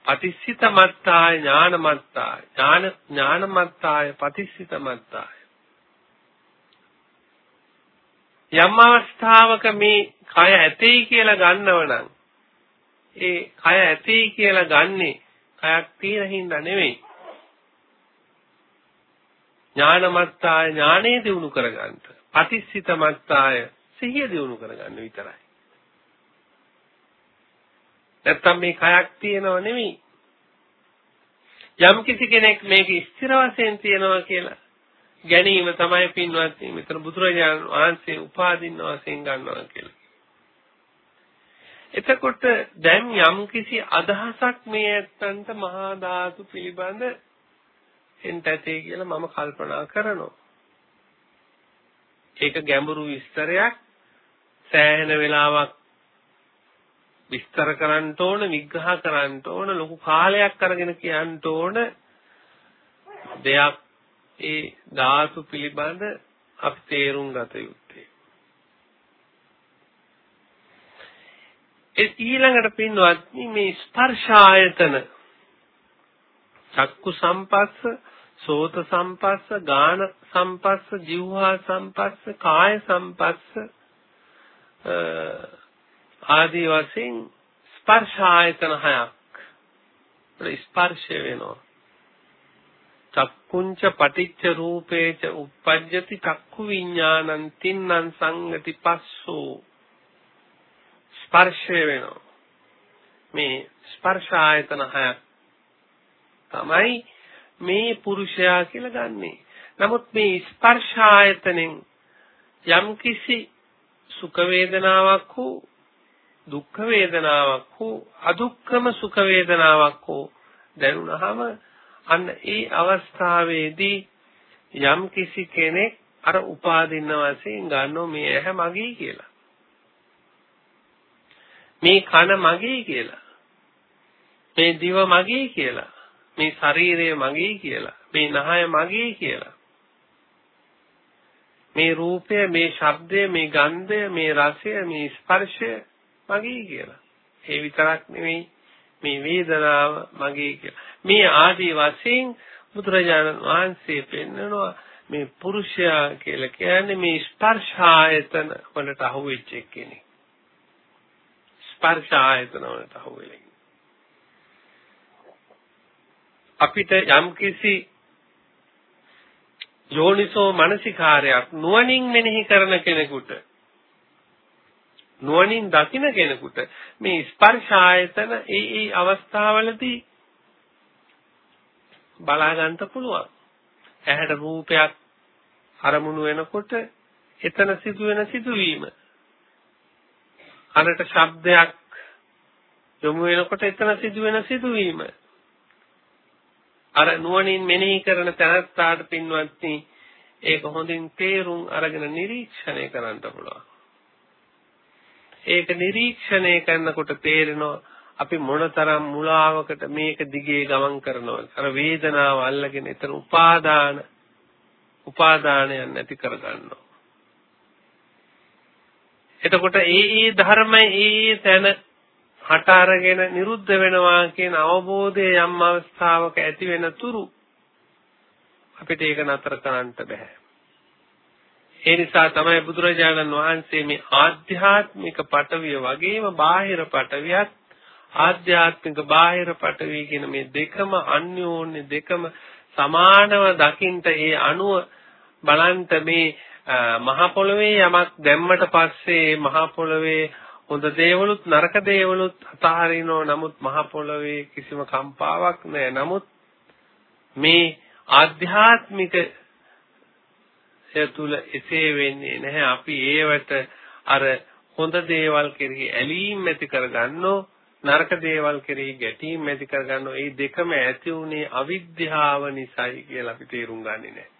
පටිසිත මත්තාය ඥාන මත්තාය ඥාන ඥාන මත්තාය පටිසිත මත්තාය යම් අවස්ථාවක මේ කය ඇතේ කියලා ගන්නව නම් ඒ කය ඇතේ කියලා ගන්නෙ කයක් තියෙන හින්දා නෙවෙයි ඥානමත්තාය ඥානෙ දිනු කරගන්න. පටිච්චිතමත්තාය සිහිය දිනු කරගන්න විතරයි. නැත්තම් මේ කයක් තියෙනව නෙමෙයි. යම් කිසි කෙනෙක් මේක ස්ථිර වශයෙන් තියනවා කියලා ගැනීම තමයි පින්වත් මෙතන බුදුරජාණන් වහන්සේ උපාදින්න වශයෙන් ගන්නවා කියලා. එතකොට දැන් යම් කිසි අදහසක් මේ ඇත්තන්ට මහා ධාතු පිළිබඳ එන්ට ඇතේ කියලා මම කල්පනා කරනවා. ඒක ගැඹුරු විස්තරයක් සෑහෙන වෙලාවක් විස්තර කරන්න ඕන විග්‍රහ කරන්න ඕන ලොකු කාලයක් අරගෙන කියන්න ඕන දෙයක් ඒ ධාතු පිළිබඳ අපි තේරුම් ගත යුත්තේ. ඒ ඊළඟට පින්වත්නි මේ ස්පර්ශ ආයතන චක්කු සම්පස්ස සෝත සම්පස්ස, ගාන සම්පස්ස, જીවහා සම්පස්ස, කාය සම්පස්ස ආදී වශයෙන් ස්පර්ශ ආයතන හයක් ස්පර්ශ වෙනවා. චක්කුංච පටිච්ච රූපේච uppajjati චක්කු විඥානං තින්නං සංගති පස්සෝ. ස්පර්ශය වෙනවා මේ ස්පර්ශ ආයතන හයක් තමයි මේ පුරුෂයා කියලා ගන්නෙ. නමුත් මේ ස්පර්ශ ආයතනෙන් යම්කිසි සුඛ වේදනාවක් හෝ දුක්ඛ වේදනාවක් හෝ අදුක්ඛම සුඛ වේදනාවක් හෝ දැනුණාම අන්න ඒ අවස්ථාවේදී යම් කිසි කෙනෙක් අර උපාදින්න වශයෙන් ගන්නෝ මේ ඇහැ මගේ කියලා. මේ කන මගේ කියලා. මේ දිව මගේ කියලා. මේ ශරීරය මගේ කියලා. මේ නහය මගේ කියලා. මේ රූපය මේ ශබ්දය මේ ගන්ධය මේ රසය මේ ස්පර්ශය මගේ කියලා. ඒ විතරක් නෙවෙයි මේ වේදනාව මගේ කියලා. මේ ආදී වශයෙන් බුදුරජාණන් වහන්සේ පෙන්නනවා මේ පුරුෂයා කියලා කියන්නේ මේ ස්පර්ශ ආයතන වලට අහුවෙච්ච කෙනෙක්. ස්පර්ශ ආයතන වලට අහුවෙලා අපිට යම්කිසි යෝනිසෝ මනසිකාරයක් නුවණින් මෙනෙහි කරන කෙනෙකුට නුවණින් දකින කෙනෙකුට මේ ස්පර්ශ ආයතන ඒ ඒ අවස්ථාවලදී බලා ගන්න පුළුවන්. ඇහැට රූපයක් අරමුණු වෙනකොට එතන සිදුවෙන සිදුවීම. අනට ශබ්දයක් යොමු වෙනකොට එතන සිදුවෙන සිදුවීම. අර නුවණින් මෙනෙහි කරන තැනත්තාට පින්වත්නි ඒක හොඳින් තේරුම් අරගෙන නිරීක්ෂණය කරන්න පුළුවන්. ඒක නිරීක්ෂණය කරනකොට තේරෙනවා අපි මොනතරම් මුලාවකට මේක දිගේ ගමන් කරනවද? අර වේදනාව අල්ලගෙන එතන උපාදාන උපාදානයක් නැති කරගන්නවා. එතකොට ඒ ඒ ධර්මයේ ඒ තැන හට අරගෙන නිරුද්ධ වෙනවා කියන අවබෝධය යම් අවස්ථාවක ඇති වෙන තුරු අපිට ඒක නතර කරන්න බෑ. ඒ නිසා තමයි බුදුරජාණන් වහන්සේ මේ ආධ්‍යාත්මික පටවිය වගේම බාහිර පටවියත් ආධ්‍යාත්මික බාහිර පටවිය කියන මේ දෙකම අන්‍යෝන්‍ය දෙකම සමානව දකින්ට ඒ අණුව බලන්ට මේ මහ පොළවේ යමක් දැම්මට පස්සේ මහ පොළවේ හොඳ දේවලුත් නරක දේවලුත් අතහරිනව නමුත් මහ පොළවේ කිසිම කම්පාවක් නැහැ. නමුත් මේ ආධ්‍යාත්මික තුල එසේ වෙන්නේ නැහැ. අපි ඒවට අර හොඳ දේවල් කෙරෙහි ඇලීම් ඇති කරගන්නෝ නරක දේවල් කෙරෙහි ගැටීම් ඇති කරගන්නෝ මේ දෙකම ඇති උනේ අවිද්‍යාව නිසායි කියලා අපි තේරුම් ගන්නේ නැහැ.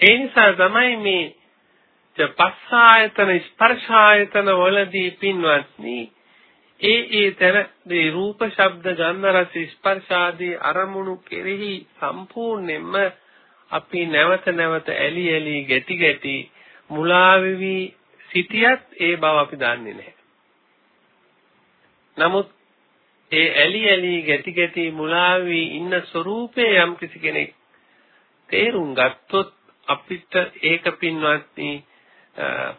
ඒ නිසා තමයි මේ පස්සායතන ස්පර්ශායතන වලදී පින්වත්නි ඒ ඒ තර මේ රූප ශබ්ද ගන්ධ රස ස්පර්ශ ආදී අරමුණු කෙරෙහි සම්පූර්ණයෙන්ම අපි නැවත නැවත ඇලි ඇලි ගැටි ගැටි මුලා වෙවි සිටියත් ඒ බව අපි දන්නේ නැහැ. නමුත් ඒ ඇලි ඇලි ගැටි ගැටි මුලා වෙවි ඉන්න ස්වરૂපේ යම් කිසි කෙනෙක් තේරුම් ගත්තොත් අපිට ඒක පින්වත්නි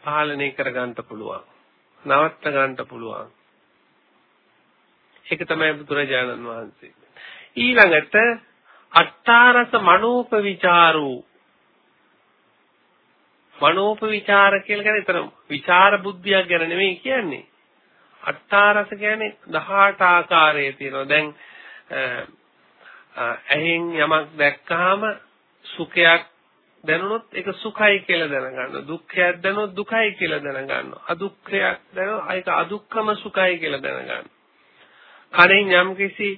පාලනය කරගන්න පුළුවන්. නවත්ත ගන්න පුළුවන්. ඒක තමයි බුදුරජාණන් වහන්සේ. ඊළඟට අට්ඨාරස මනෝපවිචාරෝ මනෝපවිචාර කියලා කියන්නේ එතන විචාර බුද්ධියක් ගැන නෙමෙයි කියන්නේ. අට්ඨාරස කියන්නේ 18 ආකාරයේ තියෙනවා. දැන් ඇහෙන් යමක් දැක්කහම සුඛයක් දැනුනොත් ඒක සුඛයි කියලා දැනගන්නවා. දුක්ඛයක් දැනුනොත් දුකයි කියලා දැනගන්නවා. අදුක්ඛයක් දැනුනොත් ඒක අදුක්ඛම සුඛයි කියලා දැනගන්නවා. කණෙන් යම්කිසි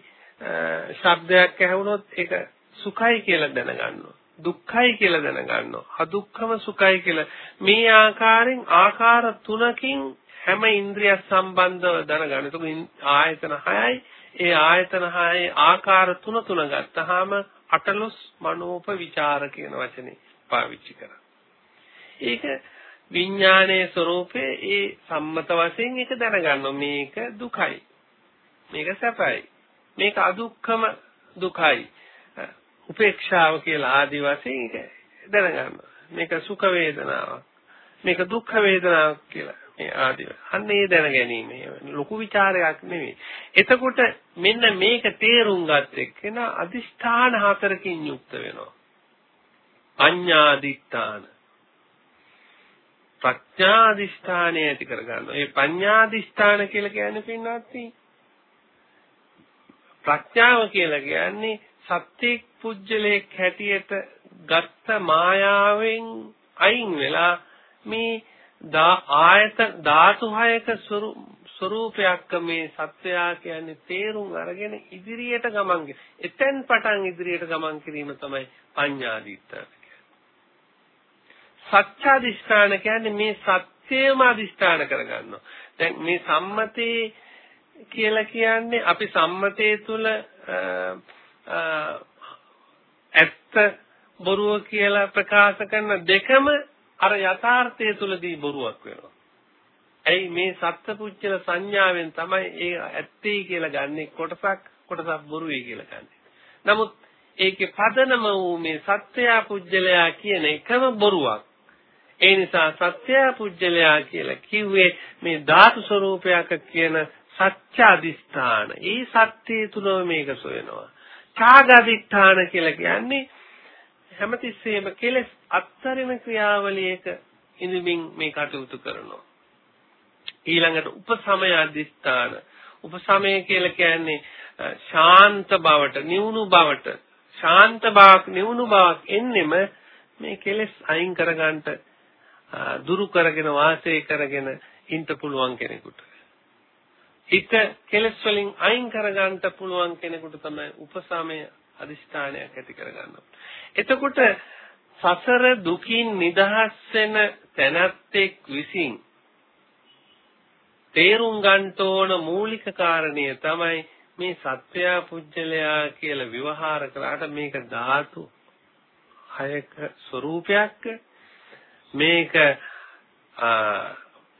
ශබ්දයක් ඇහුනොත් ඒක සුඛයි කියලා දැනගන්නවා. දුක්ඛයි කියලා දැනගන්නවා. අදුක්ඛම සුඛයි කියලා මේ ආකාරයෙන් ආකාර තුනකින් හැම ඉන්ද්‍රිය සම්බන්ධව දැනගන්න. එතකොට ආයතන 6යි ඒ ආයතන 6ේ ආකාර තුන තුන ගත්තාම අටලොස් මනෝප විචාර කියන වචනේ පාවිච්චි කරා. ඒක විඥානයේ ස්වરૂපේ ඒ සම්මත වශයෙන් ඒක දැනගන්නවා මේක දුකයි. මේක සැපයි. මේක අදුක්කම දුකයි. උපේක්ෂාව කියලා ආදි වශයෙන් ඒක දැනගන්නවා. මේක සුඛ වේදනාවක්. මේක දුක්ඛ වේදනාවක් කියලා. මේ ආදි. අන්න ඒ දැන ගැනීම ලොකු ਵਿਚාරයක් නෙවෙයි. එතකොට මෙන්න මේක තේරුම් ගත් එක්කෙනා අදිෂ්ඨාන හතරකින් යුක්ත වෙනවා. පඤ්ඤාදිත්තාන ප්‍රඥාදිෂ්ඨානය ඇති කරගන්නවා. ඒ පඤ්ඤාදිෂ්ඨාන කියලා කියන්නේ පින්වත්නි ප්‍රඥාව කියලා කියන්නේ සත්‍යික පුජ්‍යලයක් හැටියට ගත්ත මායාවෙන් අයින් වෙලා මේ ආයත ධාතු හයක ස්වરૂපයක් මේ සත්‍යයා කියන්නේ තේරුම් අරගෙන ඉදිරියට ගමන් එතෙන් පටන් ඉදිරියට ගමන් කිරීම තමයි පඤ්ඤාදිත්ත සත්‍යාදිෂ්ඨාන කියන්නේ මේ සත්‍යයම අදිෂ්ඨාන කරගන්නවා. දැන් මේ සම්මතේ කියලා කියන්නේ අපි සම්මතයේ තුල ඇත්ත බොරුව කියලා ප්‍රකාශ කරන දෙකම අර යථාර්ථය තුලදී බොරුවක් වෙනවා. ඇයි මේ සත්පුච්චල සංඥාවෙන් තමයි ඒ ඇත්තේ කියලා ගන්නෙ කොටසක් කොටසක් බොරුයි කියලා ගන්නෙ. නමුත් ඒකේ පදනම වූ මේ සත්‍යයා පුජ්‍යලයා කියන එකම බොරුවක්. ඒ නිසා සත්‍යයා පුජ්‍යලයා කියලා කිව්වේ මේ ධාතු ස්වરૂපයක කියන සත්‍යාදිස්ථාන. ඒ සත්‍යය තුලම මේක සොයනවා. ඡාගදිස්ථාන කියලා කියන්නේ හැමතිස්සෙම කෙලස් අත්තරින ක්‍රියාවලියක ඉඳමින් මේ කටයුතු කරනවා. ඊළඟට උපසමය අධිස්ථාන. උපසමය කියලා කියන්නේ ශාන්ත බවට, නිවුණු බවට, ශාන්ත බවක්, නිවුණු බවක් එන්නෙම මේ කෙලස් අයින් කරගන්නට දුරු කරගෙන වාසය කරගෙන ඉන්න පුළුවන් කෙනෙකුට. හිත කෙලස් වලින් අයින් කරගන්න පුළුවන් කෙනෙකුට තමයි උපසමය අදිෂ්ඨානයක් ඇති කරගන්න. එතකොට සසර දුකින් නිදහස් වෙන තැනැත්තෙක් විසින් තේරුම් ගන්න ඕන මූලික කාරණය තමයි මේ සත්වයා පුජ්‍යලයා කියලා විවහාර කරාට මේක ධාතු හයක ස්වરૂපයක් මේක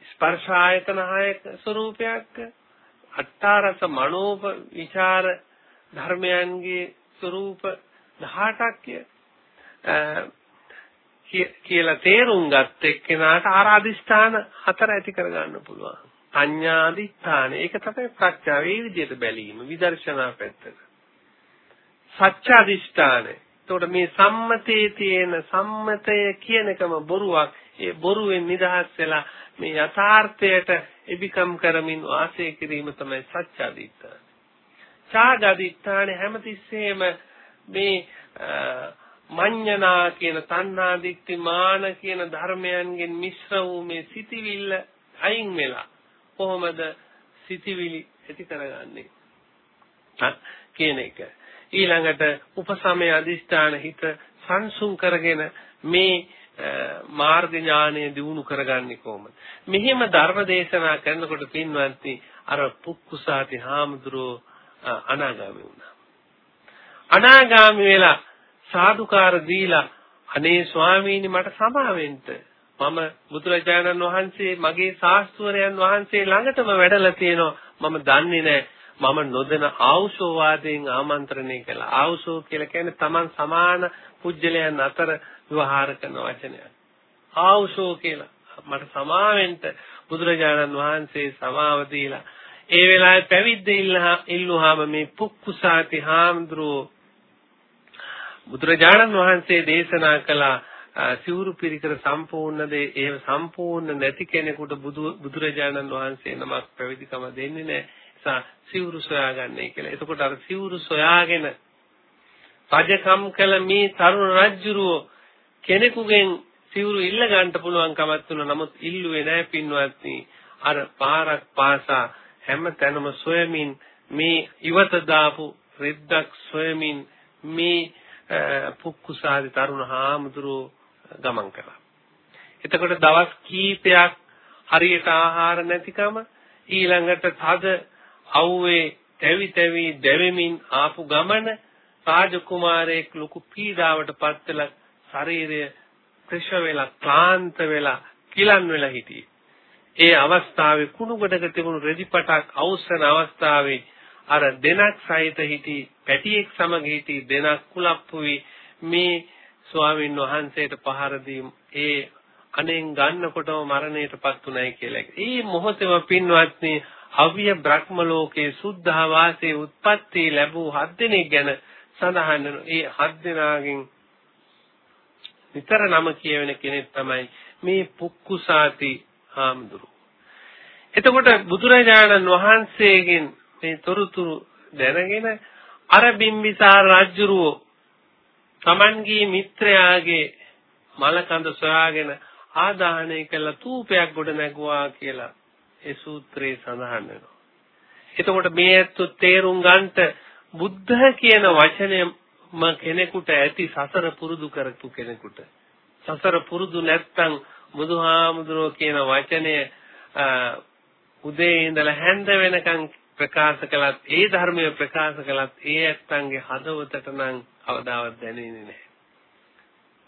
ස්පර්ශ ආයතන හයක ස්වરૂපයක් අට්ඨාරස මනෝප විචාර ධර්මයන්ගේ ස්වરૂප 18ක් කියලා තේරුම් ගත්ත එක්කෙනාට ආරාධිෂ්ඨාන හතර ඇති කරගන්න පුළුවන්. අඤ්ඤාදිස්ථාන ඒක තමයි ප්‍රඥාව. ඒ විදිහට බැලීම විදර්ශනා පැත්තට. සත්‍යාදිෂ්ඨාන. එතකොට මේ සම්මතයේ තියෙන සම්මතය කියන එකම බොරුවක්. ඒ බොරුවෙන් නිදහස් වෙලා මේ යථාර්ථයට එබිකම් කරමින් වාසය කිරීම තමයි සත්‍යාදිත්තාන. ඡාගදිත්තාන හැමතිස්සෙම මේ මඤ්ඤණා කියන තණ්හා දික්ති මාන කියන ධර්මයන්ගෙන් මිශ්‍ර වූ මේ සිටිවිල්ල අයින් වෙලා කොහොමද සිටිවිලි ඇති කරගන්නේ කියන එක ඊළඟට උපසමය අදිෂ්ඨාන හිත සංසුන් කරගෙන මේ මාර්ග ඥානය දිනු කරගන්නේ කොහොමද? මෙහිම ධර්ම දේශනා කරනකොට පින්වත්නි අර පුක්කුසාති හාමුදුරුවෝ අනාගාමී වුණා. අනාගාමී වෙලා සාදුකාර දීලා අනේ ස්වාමීනි මට සමා වෙන්න. මම බුදුරජාණන් වහන්සේ මගේ ශාස්ත්‍රවරයන් වහන්සේ ළඟටම වැඩලා තියෙනවා. මම දන්නේ නැහැ. මම නොදෙන ආවුෂෝ වාදයෙන් ආමන්ත්‍රණය කළා. ආවුෂෝ කියලා කියන්නේ Taman සමාන පුජ්‍යලයන් අතර විවහාර කරන වචනයක්. ආවුෂෝ කියලා මට සමාවෙන්ට බුදුරජාණන් වහන්සේ සමාව දීලා ඒ වෙලාවේ පැවිද්ද ඉල්ලුවාම මේ පුක්කුසාති හාමුදුරුවෝ බුදුරජාණන් වහන්සේ දේශනා කළ සිවුරු පිරිකර සම්පූර්ණද එහෙම සම්පූර්ණ නැති කෙනෙකුට බුදු බුදුරජාණන් වහන්සේ නමක් පැවිදිකම දෙන්නේ නැහැ. නිසා සිවුරු සොයාගන්නයි කියලා. එතකොට අර සිවුරු සොයාගෙන රජකම් කළ මේ තරුණ රජුරෝ කෙනෙකුගෙන් සිවුරු ඉල්ල ගන්න පුළුවන් කමක් තුන නමුත් ඉල්ලුවේ නැහැ පින්වත්නි. අර පාරක් පාසා හැම තැනම සොයමින් මේ ඉවත දාපු රෙද්දක් සොයමින් මේ පුක්කුසාරි තරුණ හාමුදුරුවෝ ගමන් කළා. එතකොට දවස් කීපයක් හරියට ආහාර නැතිකම ඊළඟට තද අවුවේ තැවි තැවි දැවෙමින් ආපු ගමන රාජකුමාරයෙක් ලොකු පීඩාවට පත් වෙලා ශරීරය ක්‍රිෂ වෙලා ක්ලාන්ත වෙලා කිලන් වෙලා හිටියේ. ඒ අවස්ථාවේ කුණුගඩක තිබුණු රෙදිපටක් අවසන් අවස්ථාවේ අර දෙනක් සහිත හිටි පැටියෙක් සමග හිටි දෙනක් කුලප්පුවි මේ ස්වාමීන් වහන්සේට පහර ඒ අනෙන් ගන්නකොටම මරණයටපත් උනායි කියලා. ඒ මොහොතේම පින්වත්නි අව්‍ය බ්‍රහ්ම ලෝකයේ සුද්ධා වාසයේ උත්පත්ති ලැබූ හත් දෙනෙක් ගැන සඳහන් වෙන ඒ හත් දෙනාගෙන් විතර නම කියවෙන කෙනෙක් තමයි මේ පුක්කුසාති හාමුදුරුවෝ. එතකොට බුදුරජාණන් වහන්සේගෙන් මේ තොරතුරු දැනගෙන අර බිම්බිසාර රජුරෝ Tamanගේ මිත්‍රයාගේ මලකඳ සොයාගෙන ආදාහනය කළ තූපයක් ගොඩ නැගුවා කියලා ඒ සූත්‍රයේ සඳහන් වෙනවා. එතකොට මේ ඇත්ත තේරුම් ගන්නට බුද්ධ කියන වචනයම කෙනෙකුට ඇති සසර පුරුදු කරපු කෙනෙකුට සසර පුරුදු නැත්තම් බුදුහාමුදුරුවෝ කියන වචනය උදේ ඉඳලා හැන්ද වෙනකන් ප්‍රකාශ කළත් ඒ ධර්මය ප්‍රකාශ කළත් ඒ ඇත්තන්ගේ හදවතට නම් අවදාවත් දැනෙන්නේ නැහැ.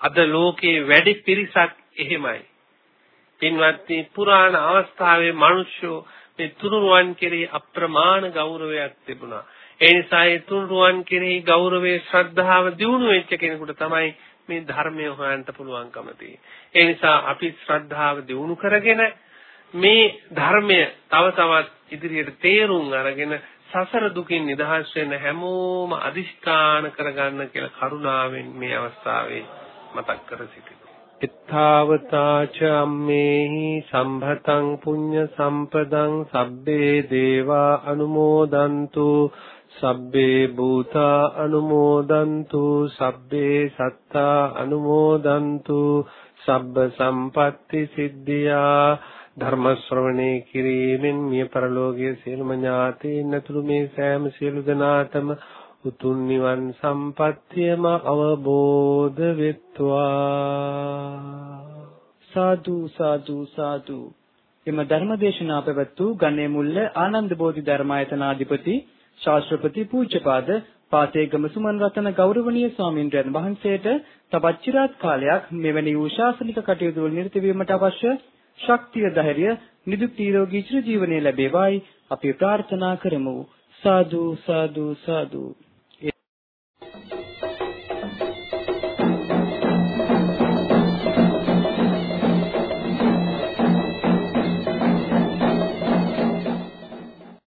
අද ලෝකේ වැඩි පිරිසක් එහෙමයි. පින්වත්නි පුරාණ අවස්ථාවේ මිනිස්සු මේ තුනුරුවන් කෙරෙහි අප්‍රමාණ ගෞරවයක් තිබුණා. ඒ නිසා ඒ තුනුරුවන් කෙරෙහි ගෞරවයේ ශ්‍රද්ධාව දියුණු වෙච්ච කෙනෙකුට තමයි මේ ධර්මය හොයන්න පුළුවන්කම තියෙන්නේ. ඒ නිසා අපි ශ්‍රද්ධාව දියුණු කරගෙන මේ ධර්මය තව තවත් ඉදිරියට තේරුම් අරගෙන සසර දුකින් නිදහස් වෙන්න හැමෝම අදිෂ්ඨාන කරගන්න කියලා කරුණාවෙන් මේ අවස්ථාවේ මතක් කර සිටිනවා. Itthavataච අම්මේහි සම්භතං පුඤ්ඤ සම්පදං සබ්බේ දේවා අනුමෝදන්තු සබ්බේ භූතා අනුමෝදන්තු සබ්බේ සත්තා අනුමෝදන්තු සබ්බ සම්පatti සිද්ධියා ධර්ම ශ්‍රවණේ කිරීමෙන් මිය පරලෝකයේ සියලුම ඥාතීන් ඇතුළු මේ සෑම සියලු දෙනාටම උතුම් නිවන් සම්පත්තියම අවබෝධ වෙත්වා. සාදු සාදු සාදු. එම ධර්මදේශනා පැවැත් වූ ගණේ මුල්ල ආනන්ද බෝධි ධර්මායතනාධිපති ශාස්ත්‍රපති පූජ්‍යපාද පාතේගම සුමන් රතන ගෞරවනීය ස්වාමින්ද්‍රයන් වහන්සේට තවත් চিරාත් කාලයක් මෙවැනි වූ ශාසනික කටයුතු වල නිරත වීමට අවශ්‍ය ශක්තිය ධෛර්ය නිදුක් නිරෝගී චිර ජීවනයේ ලැබේවායි අපි ප්‍රාර්ථනා කරමු. සාදු සාදු සාදු.